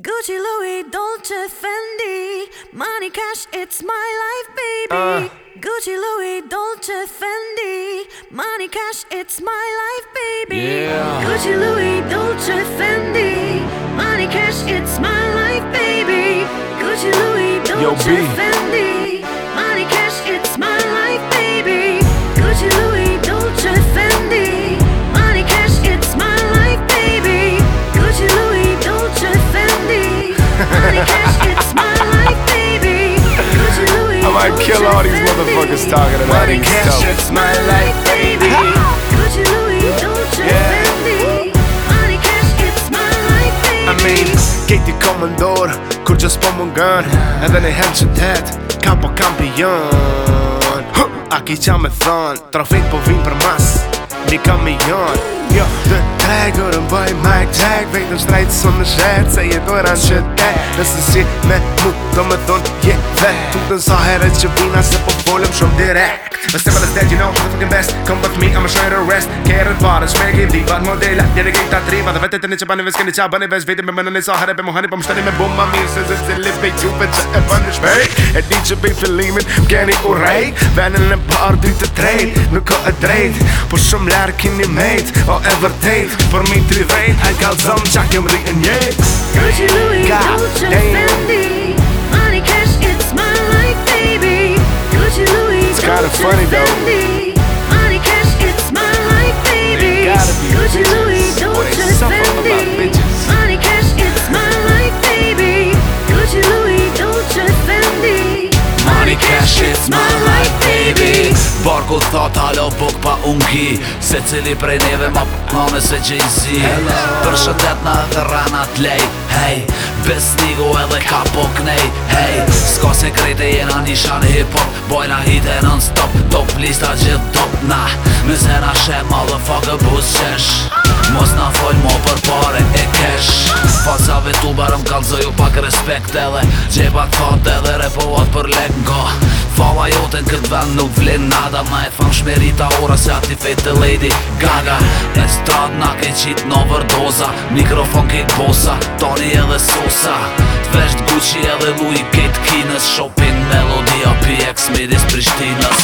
Gucci, Louis, Dolce, Fendi, money, cash, it's my life, baby. Uh. Gucci, Louis, Dolce, Fendi, money, cash, it's my life, baby. Yeah. Gucci, Louis, Dolce, Fendi, money, cash, it's my life, baby. Gucci, Louis, Dolce, Yo, Fendi. I kill all these motherfuckers talking about Money these dope. Money my life, baby. Gucci, Louis, Dolce, yeah. Money cash my life, baby. I mean, Katie Commodore, kurczę i edhe një hemqëtet, kampo kampion. Aki qa me thon, trofejt po vinë për masë mi kam i jon Jo, dhe tregur në boj Mike Jack Vejtë në shtrajtë së më shërë Se jetë ora në qëtë Nëse si me mu do më thonë jetë Tukë të nësa herë që vina Se po folëm shumë direkt Më stepa dhe stel, you know, come with me I'm a shredder rest Care it for us Make it deep But more day like Yeah, they get that dream But the vet Then it's a bunny Vez can it's Vez Vete me manan It's a hard I'm a honey But I'm standing Me boom My muse is a silly Be you But it's a bunny Hey It did you be Filimit Gany or ray Van in a bar Do trade No go a trade Por some lark in the mate Or ever date For me three vein I call some Jack and yeah Don't you Louis Don't you Fendi shits my life baby Barko thot halo buk pa unki Se cili prej neve ma përmone se Jay-Z Për shëtet në dhe ranat lej hey, Bes nigo edhe ka po knej hey, Sko se krejt jena nishan hip-hop Bojna hit e non-stop Top lista gjith top na Mëzena shet ma dhe fuck a buz Mos na fol mo për pare e kesh Fasave tu barëm kalzoju pak respekt edhe Gjeba kot edhe repohat për lek nga Fala jote në këtë vend nuk vlen nada Ma e fam shmerita ora se ati fejt lady gaga E strad na ke qit në Mikrofon ke kosa, toni edhe sosa Vesht Gucci edhe Louis Kate Kines Shopping melodia PX midis Prishtinës